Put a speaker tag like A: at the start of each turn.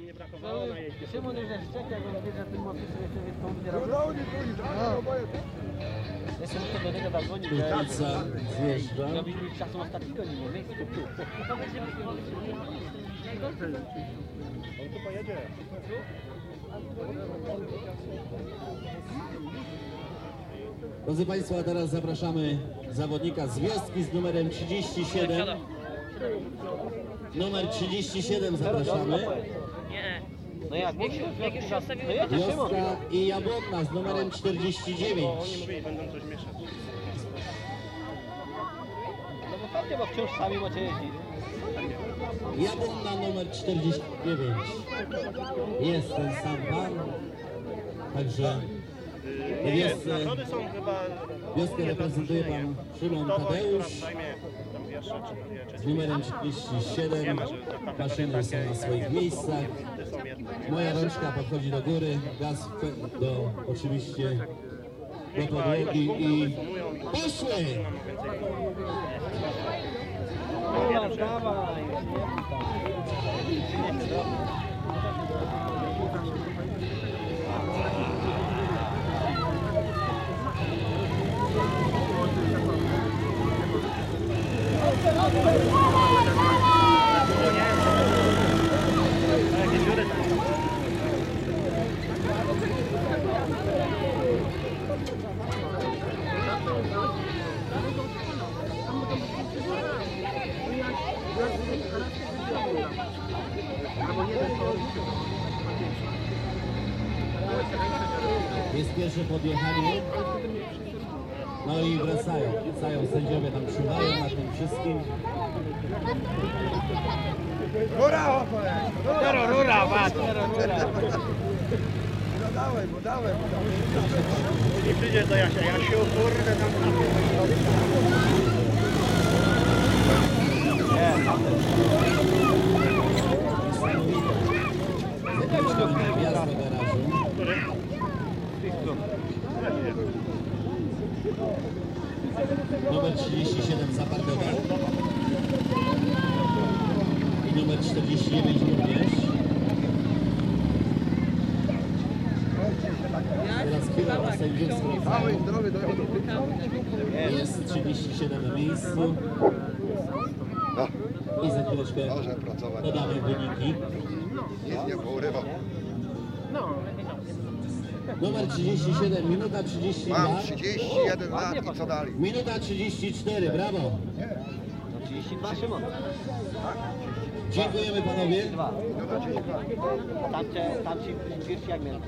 A: tam nie brakowało na jeździe.
B: Szymon już jest szczek, jak on wie, że ten motyw sobie sobie tą zbierał. Jeszcze muszę do niego zadzwonić, że
C: zjeżdża.
B: robiliśmy czasu ostatniego nie wiem, tu.
A: On tu pojedzie.
C: Drodzy Państwo, a teraz zapraszamy zawodnika z wioski z numerem 37. Numer 37 zapraszamy.
D: Nie.
B: No jak, niech się,
D: Jak już się
B: no
D: ustawiły.
C: Wioska i Jabłotna z numerem
A: Oni
C: 49.
A: mówili, będą coś mieszać.
B: No bo pewnie, bo wciąż sami macie jeździć.
C: Jabłotna numer 49. Jest ten sam pan. Także
A: Nie,
C: Jest, e,
A: nagrody są chyba...
C: wioskę reprezentuje pan Szymon Tadeusz. z numerem 37. Maszyny są na swoich miejscach. Moja rączka podchodzi do góry, gaz do oczywiście do podłogi i poszły!
B: Dobra, dawaj.
C: Jest pierwsze podjechanie. No i wracają. Wracają sędziowie tam czuwają na tym wszystkim.
B: Rura, rura, patrz, rura.
A: Nie przyjdzie do Jasia. Jasiu, kurde, tam
C: Zakończymy Numer 37 zaparkował. I numer 49 również. Teraz chwila
E: zdrowy do
C: Jest 37 na miejscu. I za chwileczkę podamy wyniki.
E: Nic nie pourywał
C: numer 37, minuta 30
E: Mam 31 lat i co dalej?
C: Minuta 34, brawo.
B: 32 Szymon. Tak.
C: Dziękujemy panowie.
B: Tam, tam się jak miałem.